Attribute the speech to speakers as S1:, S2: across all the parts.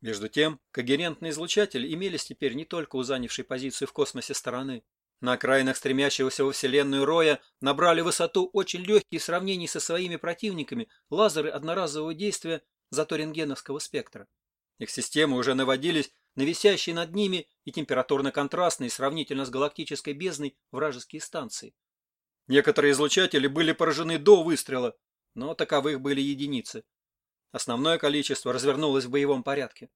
S1: Между тем, когерентные излучатели имелись теперь не только у занявшей позицию в космосе стороны. На окраинах стремящегося во Вселенную Роя набрали высоту очень легкие в сравнении со своими противниками лазеры одноразового действия зато рентгеновского спектра. Их системы уже наводились на висящие над ними и температурно-контрастные сравнительно с галактической бездной вражеские станции. Некоторые излучатели были поражены до выстрела, но таковых были единицы. Основное количество развернулось в боевом порядке.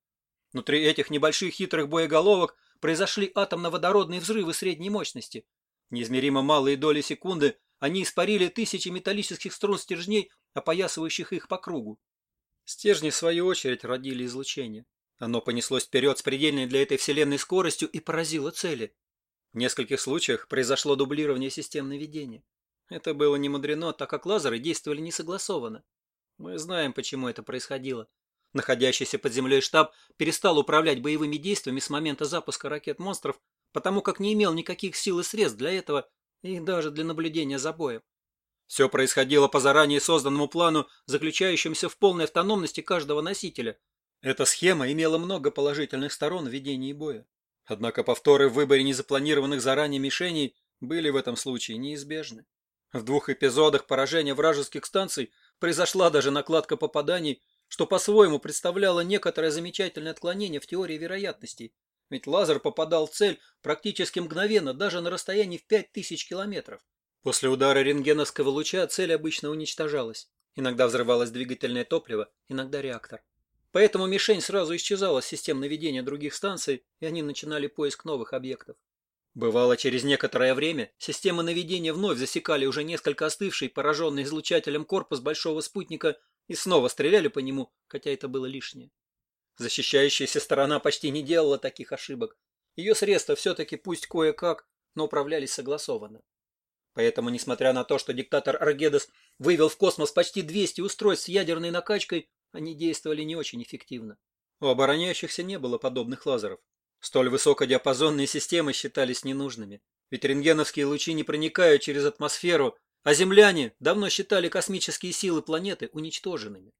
S1: Внутри этих небольших хитрых боеголовок произошли атомно-водородные взрывы средней мощности. Неизмеримо малые доли секунды они испарили тысячи металлических струн стержней, опоясывающих их по кругу. Стержни, в свою очередь, родили излучение. Оно понеслось вперед с предельной для этой вселенной скоростью и поразило цели. В нескольких случаях произошло дублирование систем наведения. Это было не мудрено, так как лазеры действовали несогласованно. Мы знаем, почему это происходило. Находящийся под землей штаб перестал управлять боевыми действиями с момента запуска ракет-монстров, потому как не имел никаких сил и средств для этого и даже для наблюдения за боем. Все происходило по заранее созданному плану, заключающемуся в полной автономности каждого носителя. Эта схема имела много положительных сторон в ведении боя. Однако повторы в выборе незапланированных заранее мишеней были в этом случае неизбежны. В двух эпизодах поражения вражеских станций произошла даже накладка попаданий, что по-своему представляло некоторое замечательное отклонение в теории вероятностей, ведь лазер попадал в цель практически мгновенно, даже на расстоянии в 5000 километров. После удара рентгеновского луча цель обычно уничтожалась. Иногда взрывалось двигательное топливо, иногда реактор. Поэтому мишень сразу исчезала с систем наведения других станций, и они начинали поиск новых объектов. Бывало, через некоторое время системы наведения вновь засекали уже несколько остывший, пораженный излучателем корпус большого спутника и снова стреляли по нему, хотя это было лишнее. Защищающаяся сторона почти не делала таких ошибок. Ее средства все-таки пусть кое-как, но управлялись согласованно. Поэтому, несмотря на то, что диктатор Аргедес вывел в космос почти 200 устройств с ядерной накачкой, они действовали не очень эффективно. У обороняющихся не было подобных лазеров. Столь высокодиапазонные системы считались ненужными, ведь рентгеновские лучи не проникают через атмосферу, а земляне давно считали космические силы планеты уничтоженными.